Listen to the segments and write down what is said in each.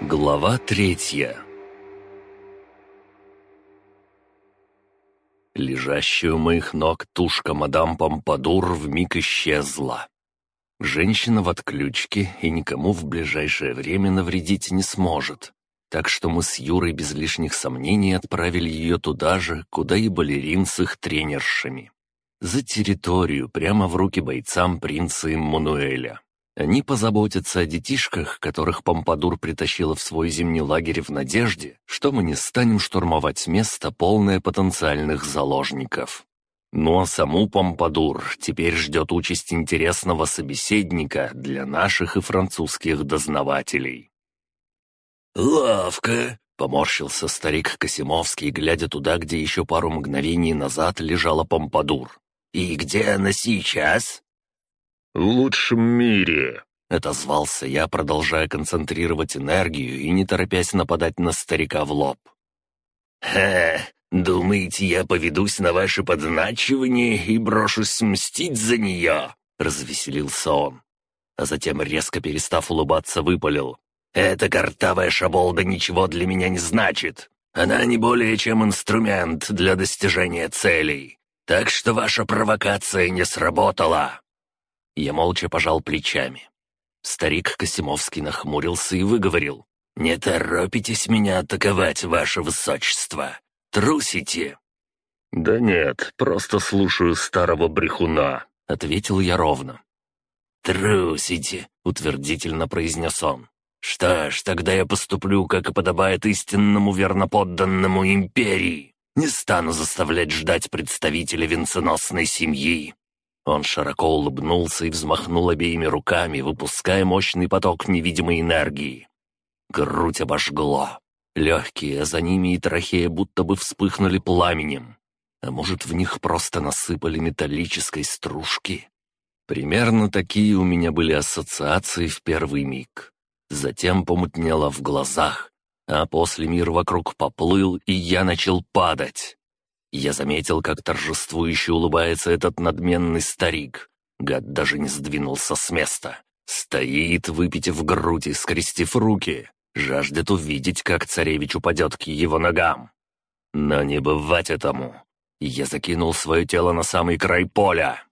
Глава третья Лежащая у моих ног тушка мадам Помпадур вмиг исчезла. Женщина в отключке и никому в ближайшее время навредить не сможет. Так что мы с Юрой без лишних сомнений отправили ее туда же, куда и балерин с их тренершами. За территорию, прямо в руки бойцам принца Эммануэля. Они позаботятся о детишках, которых Помпадур притащила в свой зимний лагерь в надежде, что мы не станем штурмовать место, полное потенциальных заложников. Ну а саму Помпадур теперь ждет участь интересного собеседника для наших и французских дознавателей. «Лавка!» — поморщился старик Косимовский, глядя туда, где еще пару мгновений назад лежала Помпадур. «И где она сейчас?» «В лучшем мире», — отозвался я, продолжая концентрировать энергию и не торопясь нападать на старика в лоб. «Ха, думаете, я поведусь на ваше подначивание и брошусь мстить за нее?» — развеселился он. А затем, резко перестав улыбаться, выпалил. «Эта картавая шаболда ничего для меня не значит. Она не более чем инструмент для достижения целей. Так что ваша провокация не сработала. Я молча пожал плечами. Старик Косимовский нахмурился и выговорил. «Не торопитесь меня атаковать, ваше высочество. Трусите!» «Да нет, просто слушаю старого брехуна», — ответил я ровно. «Трусите», — утвердительно произнес он. «Что ж, тогда я поступлю, как и подобает истинному верноподданному империи. Не стану заставлять ждать представителя венценосной семьи. Он широко улыбнулся и взмахнул обеими руками, выпуская мощный поток невидимой энергии. Грудь обожгло. Легкие, а за ними и трахея будто бы вспыхнули пламенем. А может, в них просто насыпали металлической стружки? Примерно такие у меня были ассоциации в первый миг. Затем помутнело в глазах, а после мир вокруг поплыл, и я начал падать. Я заметил, как торжествующе улыбается этот надменный старик. Гад даже не сдвинулся с места. Стоит, выпитив грудь и скрестив руки. Жаждет увидеть, как царевич упадет к его ногам. Но не бывать этому. Я закинул свое тело на самый край поля.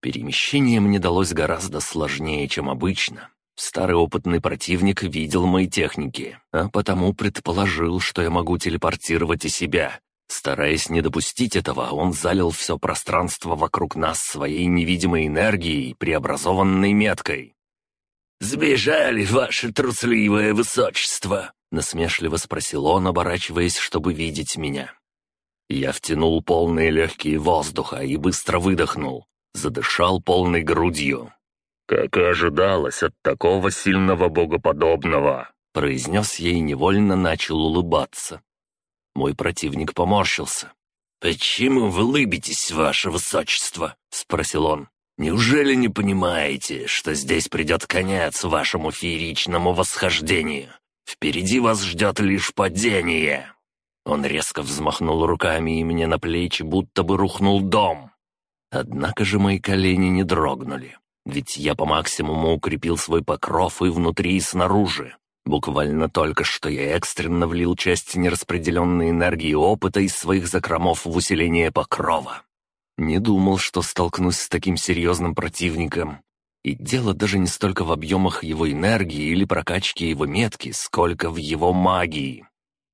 Перемещение мне далось гораздо сложнее, чем обычно. Старый опытный противник видел мои техники, а потому предположил, что я могу телепортировать и себя, Стараясь не допустить этого, он залил все пространство вокруг нас своей невидимой энергией, преобразованной меткой. «Сбежали, ваше трусливое высочество!» — насмешливо спросил он, оборачиваясь, чтобы видеть меня. Я втянул полные легкие воздуха и быстро выдохнул, задышал полной грудью. «Как и ожидалось от такого сильного богоподобного», — произнес я и невольно начал улыбаться. Мой противник поморщился. «Почему вы улыбитесь, ваше высочество?» — спросил он. «Неужели не понимаете, что здесь придет конец вашему фееричному восхождению? Впереди вас ждет лишь падение!» Он резко взмахнул руками, и мне на плечи будто бы рухнул дом. Однако же мои колени не дрогнули, ведь я по максимуму укрепил свой покров и внутри, и снаружи. Буквально только что я экстренно влил часть нераспределенной энергии опыта из своих закромов в усиление покрова. Не думал, что столкнусь с таким серьезным противником. И дело даже не столько в объемах его энергии или прокачке его метки, сколько в его магии.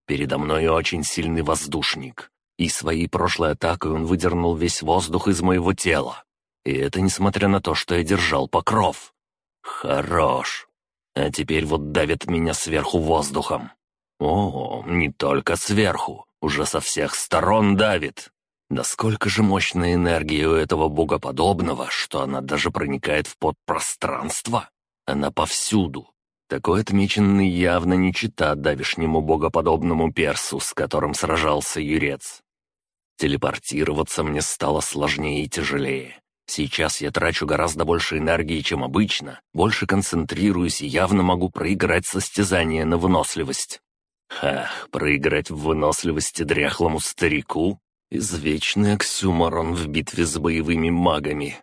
Передо мной очень сильный воздушник. И своей прошлой атакой он выдернул весь воздух из моего тела. И это несмотря на то, что я держал покров. Хорош. А теперь вот давит меня сверху воздухом. О, не только сверху, уже со всех сторон давит. Насколько же мощная энергия у этого богоподобного, что она даже проникает в подпространство? Она повсюду. Такой отмеченный явно не чита давишнему богоподобному персу, с которым сражался юрец. Телепортироваться мне стало сложнее и тяжелее. Сейчас я трачу гораздо больше энергии, чем обычно, больше концентрируюсь и явно могу проиграть состязание на выносливость. Ха, проиграть в выносливости дряхлому старику? Извечный оксюморон в битве с боевыми магами.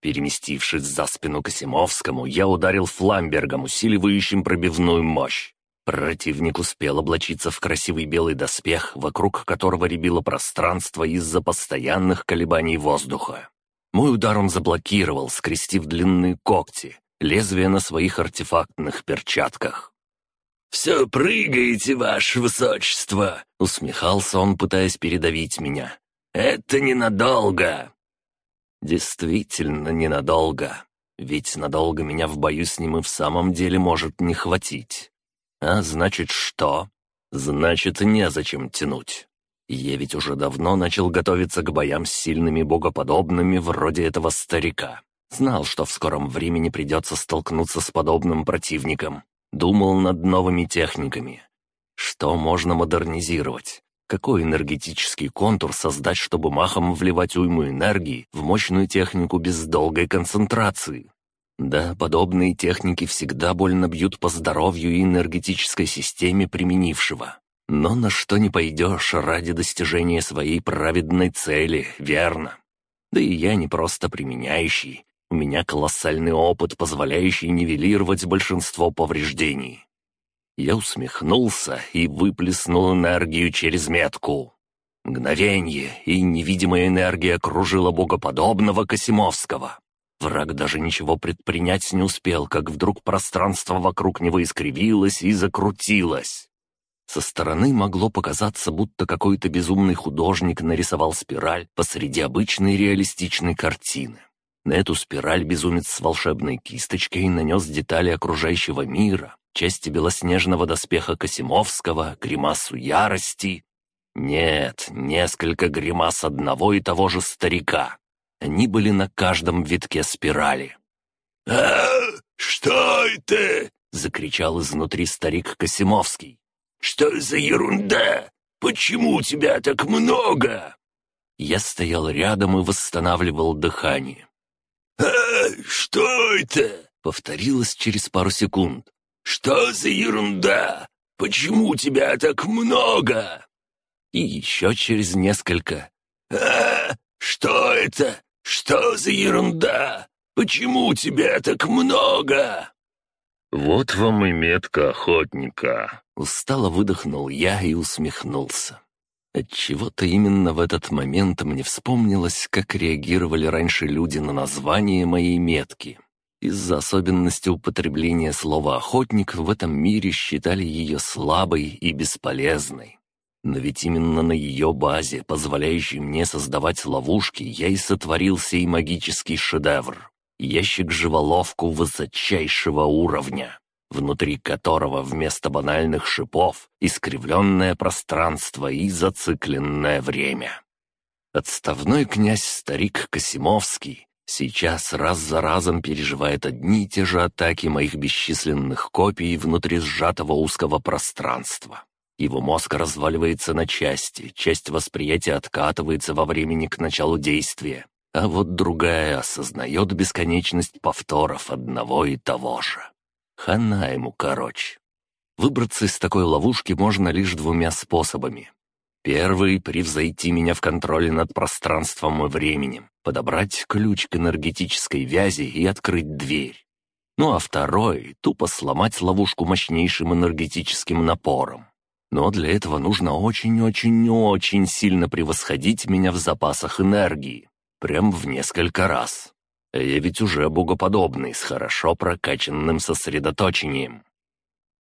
Переместившись за спину Косимовскому, я ударил фламбергом, усиливающим пробивную мощь. Противник успел облачиться в красивый белый доспех, вокруг которого рябило пространство из-за постоянных колебаний воздуха. Мой удар он заблокировал, скрестив длинные когти, лезвие на своих артефактных перчатках. «Все прыгаете, ваше высочество!» — усмехался он, пытаясь передавить меня. «Это ненадолго!» «Действительно ненадолго. Ведь надолго меня в бою с ним и в самом деле может не хватить. А значит что? Значит, незачем тянуть. Я ведь уже давно начал готовиться к боям с сильными богоподобными вроде этого старика. Знал, что в скором времени придется столкнуться с подобным противником. Думал над новыми техниками. Что можно модернизировать? Какой энергетический контур создать, чтобы махом вливать уйму энергии в мощную технику без долгой концентрации? Да, подобные техники всегда больно бьют по здоровью и энергетической системе применившего. Но на что не пойдешь ради достижения своей праведной цели, верно? Да и я не просто применяющий. У меня колоссальный опыт, позволяющий нивелировать большинство повреждений. Я усмехнулся и выплеснул энергию через метку. Мгновение, и невидимая энергия окружила богоподобного Косимовского. Враг даже ничего предпринять не успел, как вдруг пространство вокруг него искривилось и закрутилось. Со стороны могло показаться, будто какой-то безумный художник нарисовал спираль посреди обычной реалистичной картины. На эту спираль безумец с волшебной кисточкой нанес детали окружающего мира, части белоснежного доспеха Косимовского, гримасу ярости. Нет, несколько гримас одного и того же старика. Они были на каждом витке спирали. «А, что это?» — закричал изнутри старик Косимовский. «Что за ерунда? Почему у тебя так много?» Я стоял рядом и восстанавливал дыхание. «А, что это?» — повторилось через пару секунд. «Что за ерунда? Почему у тебя так много?» И еще через несколько. «А, что это? Что за ерунда? Почему у тебя так много?» «Вот вам и метка охотника!» Устало выдохнул я и усмехнулся. Отчего-то именно в этот момент мне вспомнилось, как реагировали раньше люди на название моей метки. Из-за особенности употребления слова «охотник» в этом мире считали ее слабой и бесполезной. Но ведь именно на ее базе, позволяющей мне создавать ловушки, я и сотворил сей магический шедевр. Ящик-живоловку высочайшего уровня, внутри которого вместо банальных шипов искривленное пространство и зацикленное время. Отставной князь-старик Косимовский Сейчас раз за разом переживает одни и те же атаки моих бесчисленных копий внутри сжатого узкого пространства. Его мозг разваливается на части, часть восприятия откатывается во времени к началу действия, а вот другая осознает бесконечность повторов одного и того же. Хана ему короче. Выбраться из такой ловушки можно лишь двумя способами. Первый — превзойти меня в контроле над пространством и временем, подобрать ключ к энергетической вязи и открыть дверь. Ну а второй — тупо сломать ловушку мощнейшим энергетическим напором. Но для этого нужно очень-очень-очень сильно превосходить меня в запасах энергии. Прям в несколько раз. А я ведь уже богоподобный, с хорошо прокачанным сосредоточением.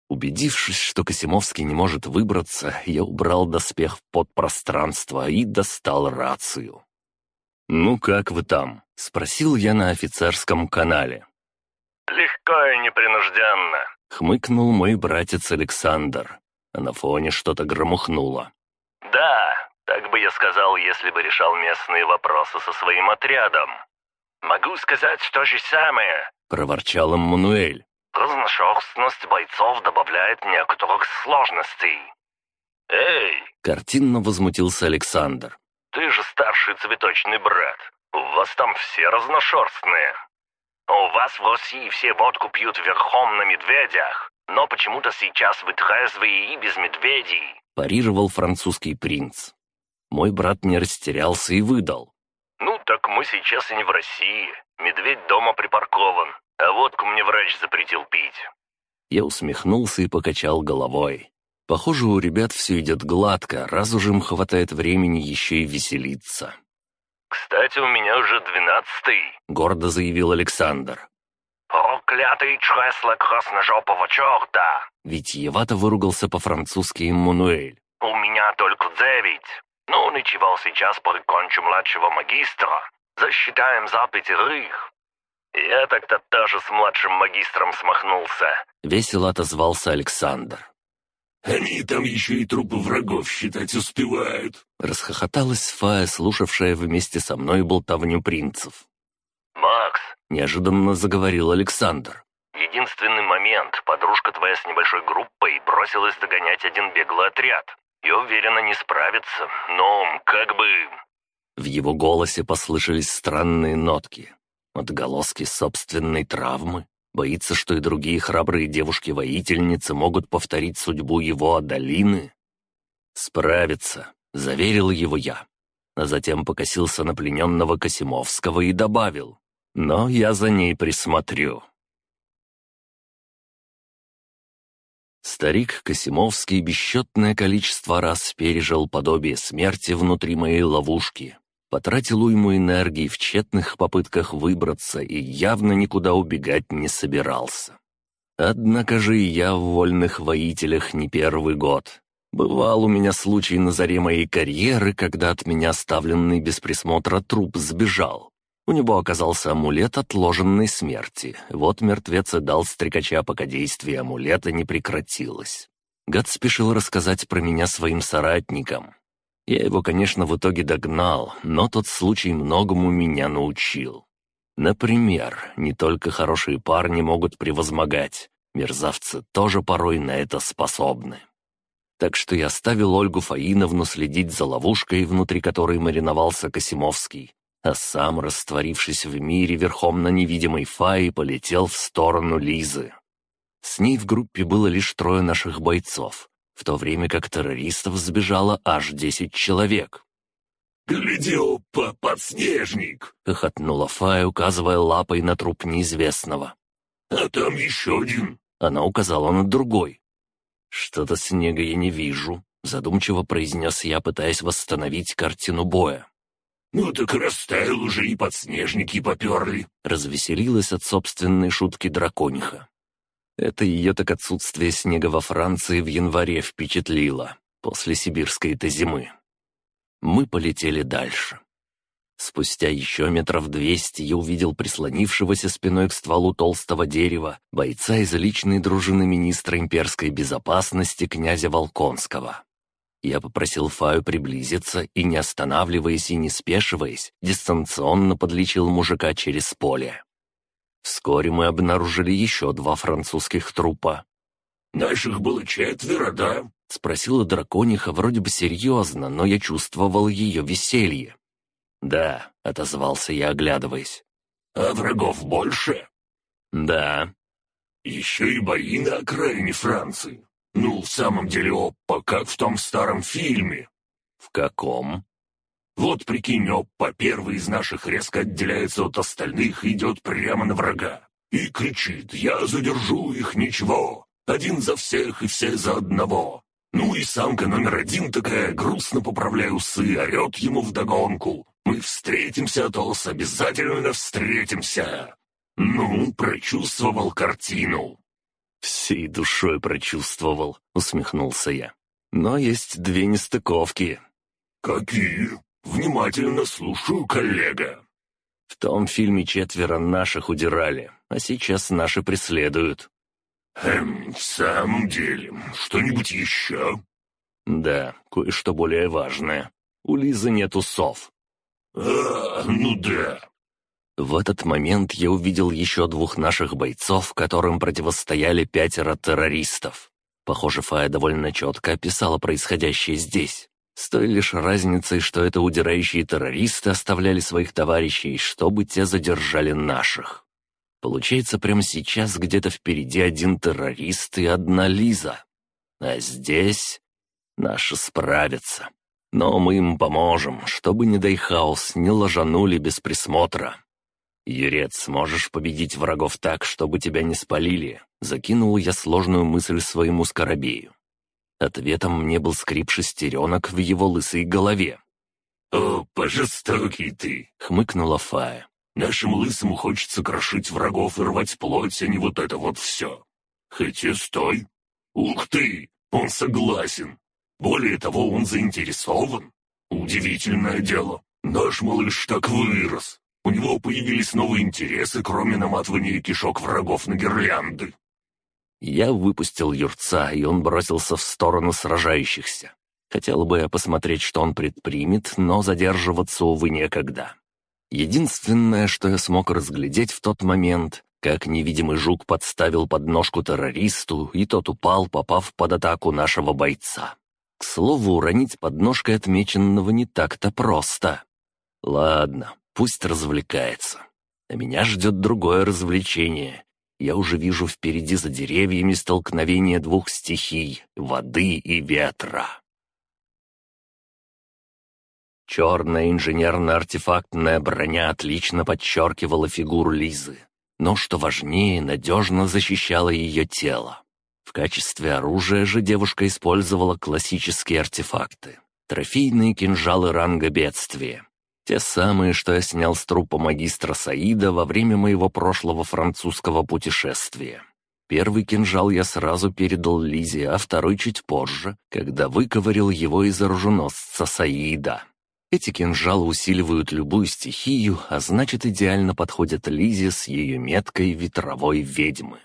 Убедившись, что Косимовский не может выбраться, я убрал доспех в подпространство и достал рацию. «Ну как вы там?» — спросил я на офицерском канале. «Легко и непринужденно», — хмыкнул мой братец Александр, а на фоне что-то громухнуло. «Да, так бы я сказал, если бы решал местные вопросы со своим отрядом. Могу сказать то же самое», — проворчал Эммануэль. Разношерстность бойцов добавляет некоторых сложностей. «Эй!» — картинно возмутился Александр. «Ты же старший цветочный брат. У вас там все разношерстные. У вас в России все водку пьют верхом на медведях, но почему-то сейчас вы трезвые и без медведей», — парировал французский принц. Мой брат не растерялся и выдал. «Ну так мы сейчас и не в России. Медведь дома припаркован. А водку мне врач запретил пить». Я усмехнулся и покачал головой. Похоже, у ребят все идет гладко, раз уже им хватает времени еще и веселиться. «Кстати, у меня уже двенадцатый», — гордо заявил Александр. «Проклятый чресло красножопого черта!» Витиевато выругался по-французски Эммануэль. «У меня только девять. Ну, ничего, сейчас прикончу младшего магистра. Засчитаем за пятерых». «Я так-то тоже с младшим магистром смахнулся», — весело отозвался Александр. «Они там еще и трупы врагов считать успевают», — расхохоталась Фая, слушавшая вместе со мной болтовню принцев. «Макс», — неожиданно заговорил Александр. «Единственный момент, подружка твоя с небольшой группой бросилась догонять один беглый отряд. И уверена, не справится, но как бы...» В его голосе послышались странные нотки. Отголоски собственной травмы. Боится, что и другие храбрые девушки-воительницы могут повторить судьбу его Адалины? «Справится», — заверил его я. А затем покосился на плененного Косимовского и добавил. «Но я за ней присмотрю». Старик Косимовский бесчетное количество раз пережил подобие смерти внутри моей ловушки, потратил уйму энергии в тщетных попытках выбраться и явно никуда убегать не собирался. Однако же я в вольных воителях не первый год. Бывал у меня случай на заре моей карьеры, когда от меня оставленный без присмотра труп сбежал. У него оказался амулет отложенной смерти. Вот мертвец и дал стрекача, пока действие амулета не прекратилось. Гад спешил рассказать про меня своим соратникам. Я его, конечно, в итоге догнал, но тот случай многому меня научил. Например, не только хорошие парни могут превозмогать, мерзавцы тоже порой на это способны. Так что я оставил Ольгу Фаиновну следить за ловушкой, внутри которой мариновался Косимовский, а сам, растворившись в мире верхом на невидимой Фае, полетел в сторону Лизы. С ней в группе было лишь трое наших бойцов, в то время как террористов сбежало аж десять человек. «Гляди, опа, подснежник!» — хохотнула Фая, указывая лапой на труп неизвестного. «А там еще один!» — она указала на другой. «Что-то снега я не вижу», — задумчиво произнес я, пытаясь восстановить картину боя. «Ну так растаял уже и подснежники поперли», — развеселилась от собственной шутки дракониха. Это ее так отсутствие снега во Франции в январе впечатлило, после сибирской-то зимы. Мы полетели дальше. Спустя еще метров двести я увидел прислонившегося спиной к стволу толстого дерева бойца из личной дружины министра имперской безопасности князя Волконского. Я попросил Фаю приблизиться и, не останавливаясь и не спешиваясь, дистанционно подлечил мужика через поле. Вскоре мы обнаружили еще два французских трупа. «Наших было четверо, да?» — спросила дракониха вроде бы серьезно, но я чувствовал ее веселье. «Да», — отозвался я, оглядываясь. «А врагов больше?» «Да». «Еще и бои на окраине Франции. Ну, в самом деле, опа, как в том старом фильме». «В каком?» Вот прикинь, Оппа, первый из наших резко отделяется от остальных и идет прямо на врага. И кричит «Я задержу их, ничего! Один за всех и все за одного!» Ну и самка номер один такая, грустно поправляя усы, орет ему вдогонку. «Мы встретимся, Тос, обязательно встретимся!» Ну, прочувствовал картину. «Всей душой прочувствовал», — усмехнулся я. «Но есть две нестыковки». «Какие?» «Внимательно слушаю, коллега». «В том фильме четверо наших удирали, а сейчас наши преследуют». «Эм, в самом деле, что-нибудь еще?» «Да, кое-что более важное. У Лизы нет усов». «А, ну да». В этот момент я увидел еще двух наших бойцов, которым противостояли пятеро террористов. Похоже, Фая довольно четко описала происходящее здесь. С той лишь разницей, что это удирающие террористы оставляли своих товарищей, чтобы те задержали наших. Получается, прямо сейчас где-то впереди один террорист и одна Лиза. А здесь наши справятся. Но мы им поможем, чтобы, не дай хаос, не ложанули без присмотра. «Юрец, можешь победить врагов так, чтобы тебя не спалили?» Закинул я сложную мысль своему скоробею. Ответом мне был скрип шестеренок в его лысой голове. «О, пожестокий ты!» — хмыкнула Фая. «Нашему лысому хочется крошить врагов и рвать плоть, а не вот это вот все. Хотя стой! Ух ты! Он согласен! Более того, он заинтересован. Удивительное дело. Наш малыш так вырос. У него появились новые интересы, кроме наматывания кишок врагов на гирлянды. Я выпустил юрца, и он бросился в сторону сражающихся. Хотел бы я посмотреть, что он предпримет, но задерживаться, увы, некогда. Единственное, что я смог разглядеть в тот момент, как невидимый жук подставил подножку террористу, и тот упал, попав под атаку нашего бойца. К слову, уронить подножкой отмеченного не так-то просто. Ладно, пусть развлекается. А меня ждет другое развлечение. Я уже вижу впереди за деревьями столкновение двух стихий — воды и ветра. Черная инженерно-артефактная броня отлично подчеркивала фигуру Лизы, но, что важнее, надежно защищала ее тело. В качестве оружия же девушка использовала классические артефакты. Трофейные кинжалы ранга бедствия. Те самые, что я снял с трупа магистра Саида во время моего прошлого французского путешествия. Первый кинжал я сразу передал Лизе, а второй чуть позже, когда выковырил его из оруженосца Саида. Эти кинжалы усиливают любую стихию, а значит идеально подходят Лизе с ее меткой ветровой ведьмы.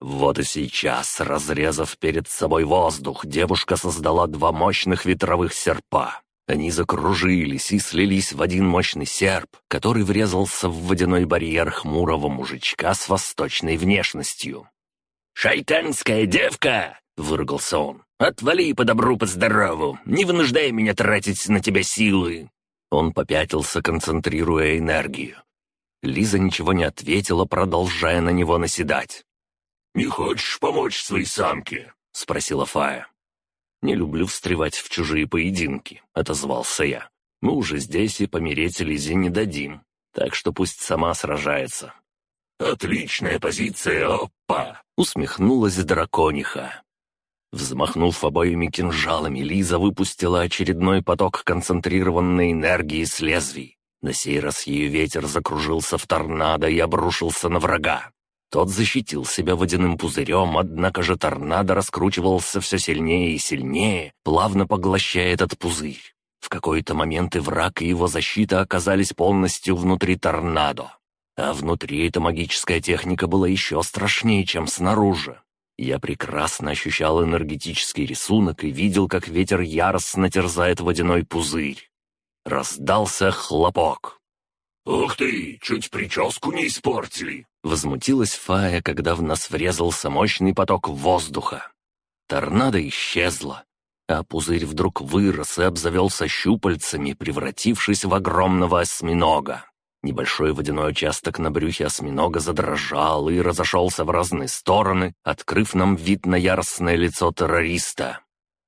Вот и сейчас, разрезав перед собой воздух, девушка создала два мощных ветровых серпа. Они закружились и слились в один мощный серп, который врезался в водяной барьер хмурого мужичка с восточной внешностью. «Шайтанская девка!» — выругался он. «Отвали по добру, по здорову! Не вынуждай меня тратить на тебя силы!» Он попятился, концентрируя энергию. Лиза ничего не ответила, продолжая на него наседать. «Не хочешь помочь своей самке?» — спросила Фая. «Не люблю встревать в чужие поединки», — отозвался я. «Мы уже здесь и помереть Лизе не дадим, так что пусть сама сражается». «Отличная позиция, опа!» — усмехнулась дракониха. Взмахнув обоими кинжалами, Лиза выпустила очередной поток концентрированной энергии с лезвий. На сей раз ее ветер закружился в торнадо и обрушился на врага. Тот защитил себя водяным пузырем, однако же торнадо раскручивался все сильнее и сильнее, плавно поглощая этот пузырь. В какой-то момент и враг, и его защита оказались полностью внутри торнадо. А внутри эта магическая техника была еще страшнее, чем снаружи. Я прекрасно ощущал энергетический рисунок и видел, как ветер яростно терзает водяной пузырь. Раздался хлопок. «Ух ты, чуть прическу не испортили!» Возмутилась Фая, когда в нас врезался мощный поток воздуха. Торнадо исчезла, а пузырь вдруг вырос и обзавелся щупальцами, превратившись в огромного осьминога. Небольшой водяной участок на брюхе осьминога задрожал и разошелся в разные стороны, открыв нам вид на яростное лицо террориста.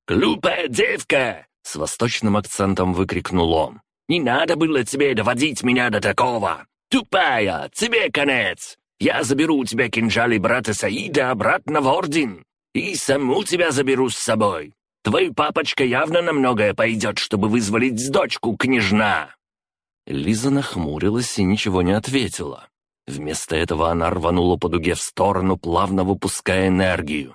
«Глупая девка!» — с восточным акцентом выкрикнул он. «Не надо было тебе доводить меня до такого! Тупая! Тебе конец! Я заберу у тебя кинжалы брата Саида обратно в Орден и саму тебя заберу с собой. Твой папочка явно на многое пойдет, чтобы вызволить дочку княжна!» Лиза нахмурилась и ничего не ответила. Вместо этого она рванула по дуге в сторону, плавно выпуская энергию.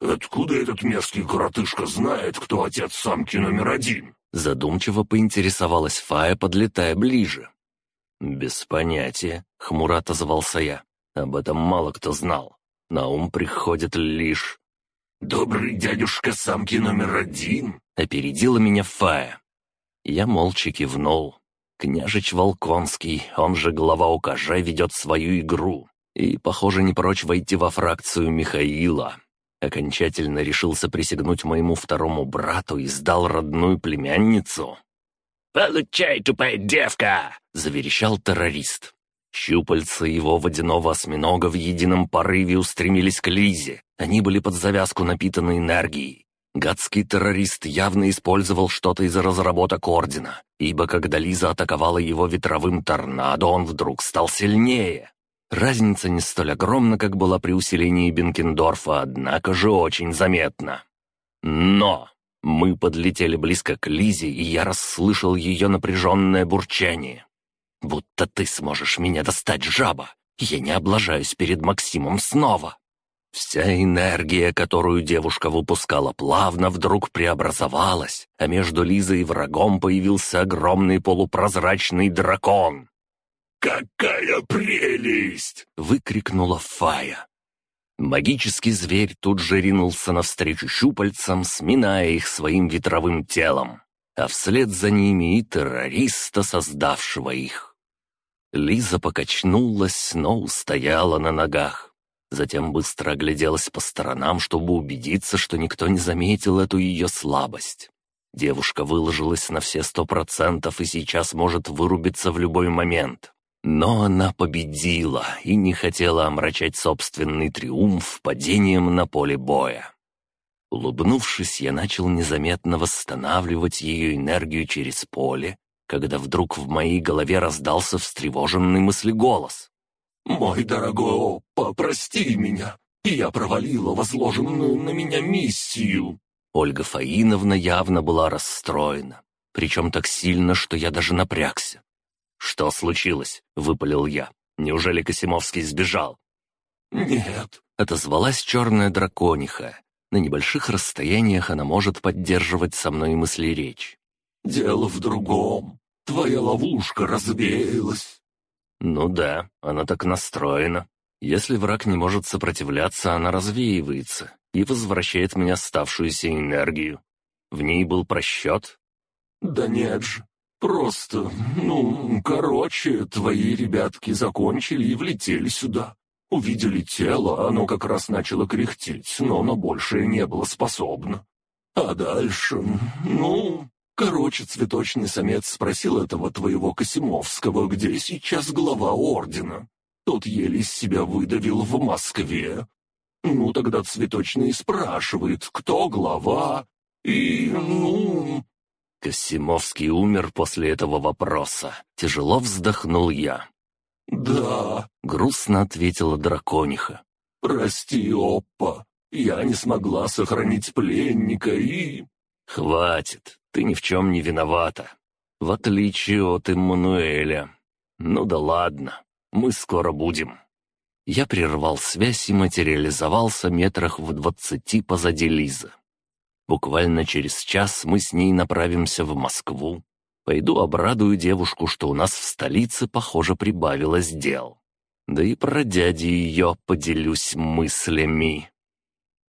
«Откуда этот мерзкий коротышка знает, кто отец самки номер один?» Задумчиво поинтересовалась Фая, подлетая ближе. «Без понятия», — хмуро отозвался я. «Об этом мало кто знал. На ум приходит лишь...» «Добрый дядюшка самки номер один?» — опередила меня Фая. Я молча кивнул. Княжич Волконский, он же глава УКЖ, ведет свою игру. И, похоже, не прочь войти во фракцию Михаила. Окончательно решился присягнуть моему второму брату и сдал родную племянницу. «Получай, тупая девка!» — заверещал террорист. Щупальца его водяного осьминога в едином порыве устремились к Лизе. Они были под завязку напитаны энергией. Гадский террорист явно использовал что-то из разработок Ордена, ибо когда Лиза атаковала его ветровым торнадо, он вдруг стал сильнее. Разница не столь огромна, как была при усилении Бенкендорфа, однако же очень заметна. Но мы подлетели близко к Лизе, и я расслышал ее напряженное бурчание. «Будто ты сможешь меня достать, жаба! Я не облажаюсь перед Максимом снова!» Вся энергия, которую девушка выпускала плавно, вдруг преобразовалась, а между Лизой и врагом появился огромный полупрозрачный дракон. «Какая прелесть!» — выкрикнула Фая. Магический зверь тут же ринулся навстречу щупальцам, сминая их своим ветровым телом, а вслед за ними и террориста, создавшего их. Лиза покачнулась, но устояла на ногах. Затем быстро огляделась по сторонам, чтобы убедиться, что никто не заметил эту ее слабость. Девушка выложилась на все сто процентов и сейчас может вырубиться в любой момент. Но она победила и не хотела омрачать собственный триумф падением на поле боя. Улыбнувшись, я начал незаметно восстанавливать ее энергию через поле, когда вдруг в моей голове раздался встревоженный мыслеголос. «Мой дорогой Опа, прости меня. Я провалила возложенную на меня миссию». Ольга Фаиновна явно была расстроена, причем так сильно, что я даже напрягся. «Что случилось?» — выпалил я. «Неужели Косимовский сбежал?» «Нет», — отозвалась черная дракониха. На небольших расстояниях она может поддерживать со мной мысли речь. «Дело в другом. Твоя ловушка развеялась. «Ну да, она так настроена. Если враг не может сопротивляться, она развеивается и возвращает мне оставшуюся энергию. В ней был просчет?» «Да нет же. Просто, ну, короче, твои ребятки закончили и влетели сюда. Увидели тело, оно как раз начало кряхтеть, но на большее не было способно. А дальше, ну, Короче, цветочный самец спросил этого твоего Косимовского, где сейчас глава ордена. Тот еле из себя выдавил в Москве. Ну, тогда цветочный спрашивает, кто глава, и, ну... Косимовский умер после этого вопроса. Тяжело вздохнул я. «Да», — грустно ответила дракониха. «Прости, Оппа, я не смогла сохранить пленника и...» «Хватит, ты ни в чем не виновата. В отличие от Эммануэля. Ну да ладно, мы скоро будем». Я прервал связь и материализовался метрах в двадцати позади Лизы. Буквально через час мы с ней направимся в Москву. Пойду обрадую девушку, что у нас в столице, похоже, прибавилось дел. Да и про дяди ее поделюсь мыслями.